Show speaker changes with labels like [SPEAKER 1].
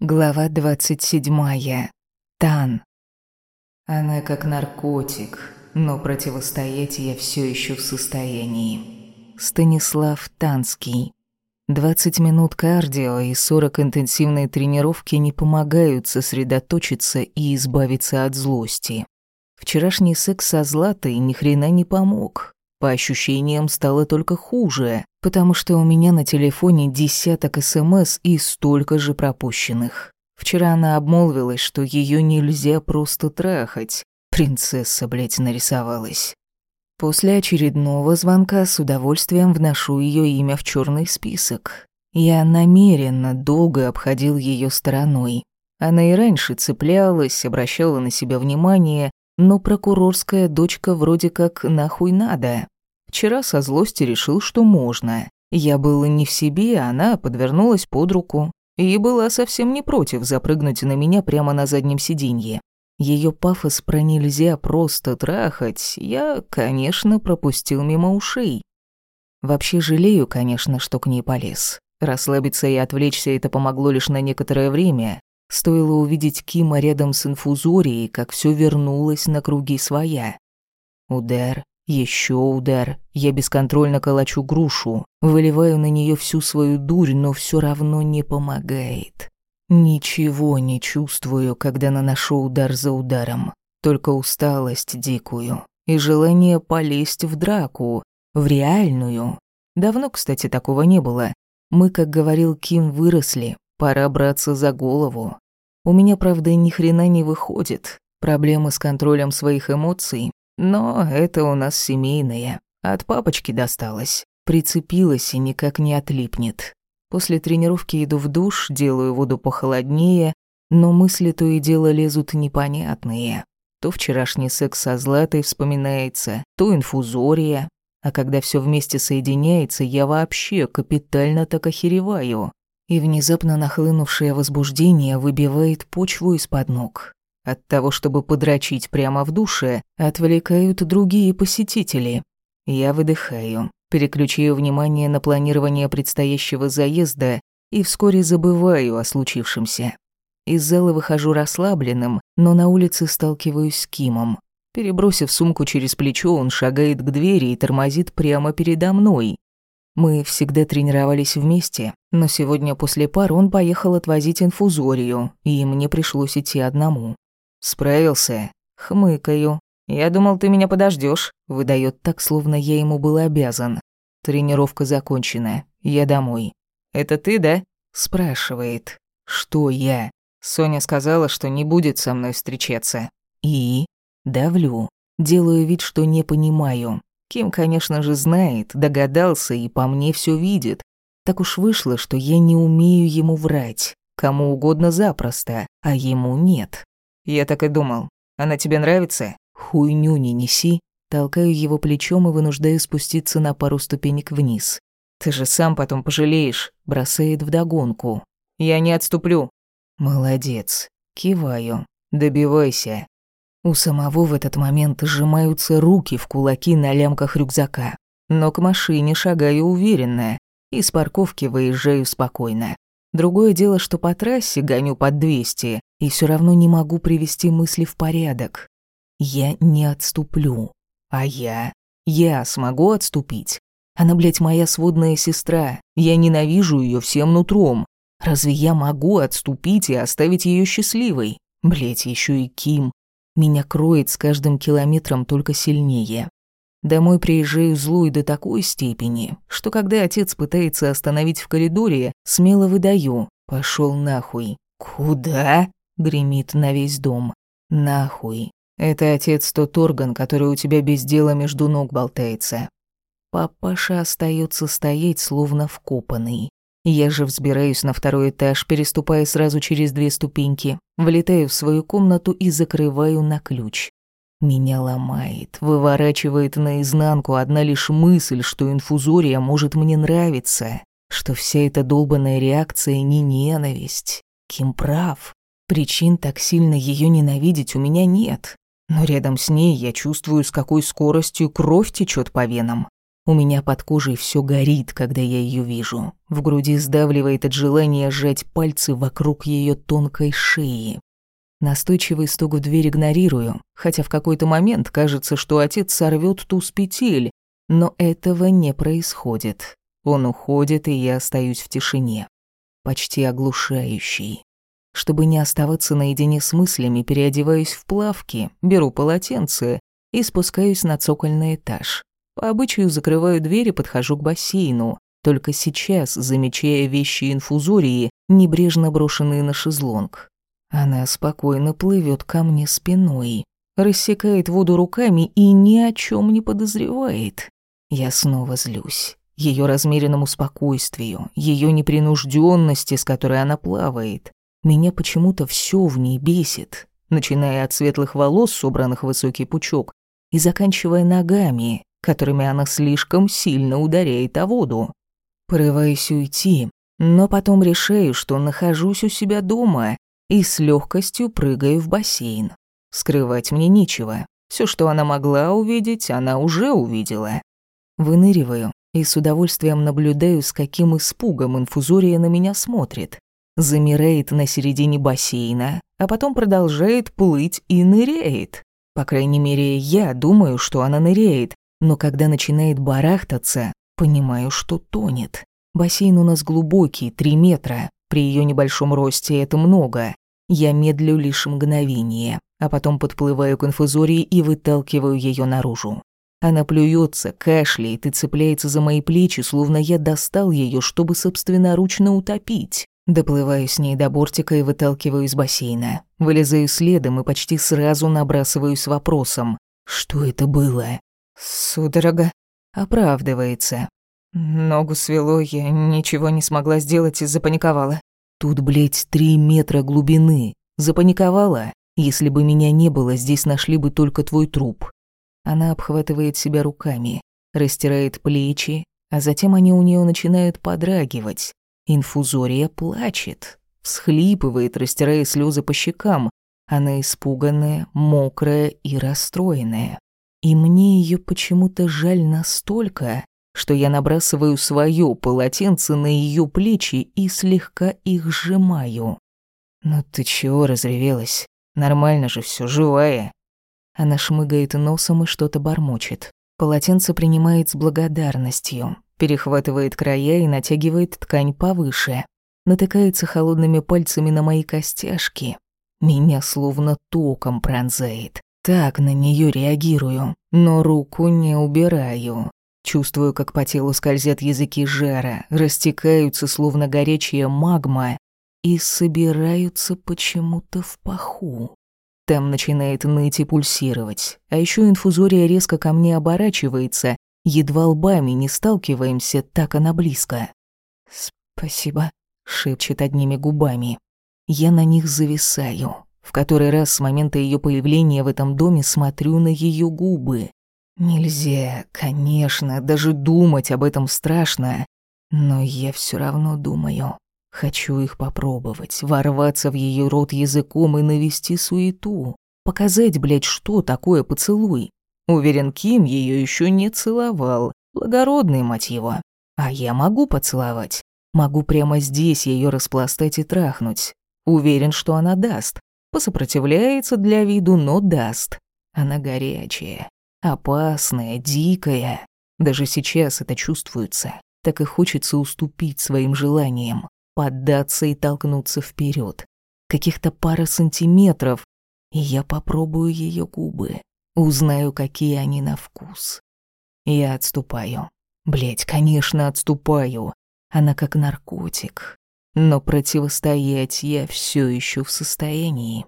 [SPEAKER 1] Глава двадцать седьмая. Тан.
[SPEAKER 2] Она как наркотик, но противостоять я все еще в состоянии.
[SPEAKER 1] Станислав Танский. Двадцать минут кардио и сорок интенсивной тренировки не помогают сосредоточиться и избавиться от злости. Вчерашний секс со Златой ни хрена не помог. По ощущениям стало только хуже, потому что у меня на телефоне десяток СМС и столько же пропущенных. Вчера она обмолвилась, что ее нельзя просто трахать. Принцесса, блядь, нарисовалась. После очередного звонка с удовольствием вношу ее имя в черный список. Я намеренно долго обходил ее стороной. Она и раньше цеплялась, обращала на себя внимание, но прокурорская дочка вроде как нахуй надо. Вчера со злости решил, что можно. Я был не в себе, она подвернулась под руку и была совсем не против запрыгнуть на меня прямо на заднем сиденье. Ее пафос про нельзя просто трахать я, конечно, пропустил мимо ушей. Вообще жалею, конечно, что к ней полез. Расслабиться и отвлечься это помогло лишь на некоторое время, Стоило увидеть Кима рядом с инфузорией, как все вернулось на круги своя. Удар, еще удар. Я бесконтрольно колочу грушу, выливаю на нее всю свою дурь, но все равно не помогает. Ничего не чувствую, когда наношу удар за ударом. Только усталость дикую и желание полезть в драку, в реальную. Давно, кстати, такого не было. Мы, как говорил Ким, выросли, Пора браться за голову. У меня, правда, ни хрена не выходит. Проблемы с контролем своих эмоций. Но это у нас семейное. От папочки досталось. Прицепилась и никак не отлипнет. После тренировки иду в душ, делаю воду похолоднее, но мысли то и дело лезут непонятные. То вчерашний секс со Златой вспоминается, то инфузория. А когда все вместе соединяется, я вообще капитально так охереваю и внезапно нахлынувшее возбуждение выбивает почву из-под ног. От того, чтобы подрочить прямо в душе, отвлекают другие посетители. Я выдыхаю, переключаю внимание на планирование предстоящего заезда и вскоре забываю о случившемся. Из зала выхожу расслабленным, но на улице сталкиваюсь с Кимом. Перебросив сумку через плечо, он шагает к двери и тормозит прямо передо мной. Мы всегда тренировались вместе, но сегодня после пар он поехал отвозить инфузорию, и мне пришлось идти одному. Справился. Хмыкаю. Я думал, ты меня подождешь. Выдает так, словно я ему был обязан. Тренировка закончена. Я домой. Это ты, да? Спрашивает. Что я? Соня сказала, что не будет со мной встречаться. И? Давлю. Делаю вид, что не понимаю. Ким, конечно же, знает, догадался и по мне все видит. Так уж вышло, что я не умею ему врать. Кому угодно запросто, а ему нет. Я так и думал. Она тебе нравится? Хуйню не неси. Толкаю его плечом и вынуждаю спуститься на пару ступенек вниз. Ты же сам потом пожалеешь, бросает вдогонку. Я не отступлю. Молодец. Киваю. Добивайся. У самого в этот момент сжимаются руки в кулаки на лямках рюкзака. Но к машине шагаю уверенно. Из парковки выезжаю спокойно. Другое дело, что по трассе гоню под 200, и все равно не могу привести мысли в порядок. Я не отступлю. А я? Я смогу отступить? Она, блядь, моя сводная сестра. Я ненавижу ее всем нутром. Разве я могу отступить и оставить ее счастливой? Блядь, еще и Ким. Меня кроет с каждым километром только сильнее. Домой приезжаю злой до такой степени, что когда отец пытается остановить в коридоре, смело выдаю «пошел нахуй». «Куда?» — гремит на весь дом. «Нахуй. Это отец тот орган, который у тебя без дела между ног болтается». Папаша остается стоять, словно вкопанный. Я же взбираюсь на второй этаж, переступая сразу через две ступеньки, влетаю в свою комнату и закрываю на ключ. Меня ломает, выворачивает наизнанку одна лишь мысль, что инфузория может мне нравиться, что вся эта долбанная реакция не ненависть. Ким прав. Причин так сильно ее ненавидеть у меня нет. Но рядом с ней я чувствую, с какой скоростью кровь течет по венам. У меня под кожей все горит, когда я ее вижу. В груди сдавливает от желания сжать пальцы вокруг ее тонкой шеи. Настойчивый стук в дверь игнорирую, хотя в какой-то момент кажется, что отец сорвет ту с петель, но этого не происходит. Он уходит, и я остаюсь в тишине. Почти оглушающий. Чтобы не оставаться наедине с мыслями, переодеваюсь в плавки, беру полотенце и спускаюсь на цокольный этаж. По обычаю закрываю дверь и подхожу к бассейну, только сейчас замечая вещи инфузории, небрежно брошенные на шезлонг. Она спокойно плывет ко мне спиной, рассекает воду руками и ни о чем не подозревает. Я снова злюсь. Ее размеренному спокойствию, ее непринужденности, с которой она плавает. Меня почему-то все в ней бесит, начиная от светлых волос, собранных в высокий пучок, и заканчивая ногами, которыми она слишком сильно ударяет о воду. Порываюсь уйти, но потом решаю, что нахожусь у себя дома и с легкостью прыгаю в бассейн. Скрывать мне нечего. Все, что она могла увидеть, она уже увидела. Выныриваю и с удовольствием наблюдаю, с каким испугом инфузория на меня смотрит. Замирает на середине бассейна, а потом продолжает плыть и ныряет. По крайней мере, я думаю, что она ныряет, но когда начинает барахтаться, понимаю, что тонет. Бассейн у нас глубокий, три метра. При ее небольшом росте это много. Я медлю лишь мгновение, а потом подплываю к инфузории и выталкиваю ее наружу. Она плюется, кашляет и цепляется за мои плечи, словно я достал ее, чтобы собственноручно утопить. Доплываю с ней до бортика и выталкиваю из бассейна. Вылезаю следом и почти сразу набрасываюсь вопросом. Что это было?
[SPEAKER 2] Судорога.
[SPEAKER 1] Оправдывается.
[SPEAKER 2] Ногу свело, я ничего не смогла сделать и запаниковала.
[SPEAKER 1] Тут, блядь, три метра глубины. Запаниковала? Если бы меня не было, здесь нашли бы только твой труп. Она обхватывает себя руками, растирает плечи, а затем они у нее начинают подрагивать. Инфузория плачет, всхлипывает, растирая слезы по щекам. Она испуганная, мокрая и расстроенная. И мне ее почему-то жаль настолько, что я набрасываю свое полотенце на ее плечи и слегка их сжимаю. «Ну ты чего разревелась? Нормально же все, живая». Она шмыгает носом и что-то бормочет. Полотенце принимает с благодарностью, перехватывает края и натягивает ткань повыше. Натыкается холодными пальцами на мои костяшки. Меня словно током пронзает. Так на нее реагирую, но руку не убираю. Чувствую, как по телу скользят языки жара, растекаются, словно горячая магма, и собираются почему-то в паху. Там начинает ныть и пульсировать, а еще инфузория резко ко мне оборачивается, едва лбами не сталкиваемся, так она близко.
[SPEAKER 2] «Спасибо», —
[SPEAKER 1] шепчет одними губами. Я на них зависаю, в который раз с момента ее появления в этом доме смотрю на ее губы. Нельзя, конечно, даже думать об этом страшно, но я все равно думаю. Хочу их попробовать, ворваться в ее рот языком и навести суету. Показать, блядь, что такое поцелуй. Уверен, Ким ее еще не целовал. Благородный, мать его. А я могу поцеловать. Могу прямо здесь ее распластать и трахнуть. Уверен, что она даст. Посопротивляется для виду, но даст. Она горячая, опасная, дикая. Даже сейчас это чувствуется. Так и хочется уступить своим желаниям, поддаться и толкнуться вперед. Каких-то пара сантиметров, и я попробую ее губы. Узнаю, какие они на вкус. Я отступаю. Блять, конечно, отступаю. Она как наркотик но противостоять я все еще в состоянии.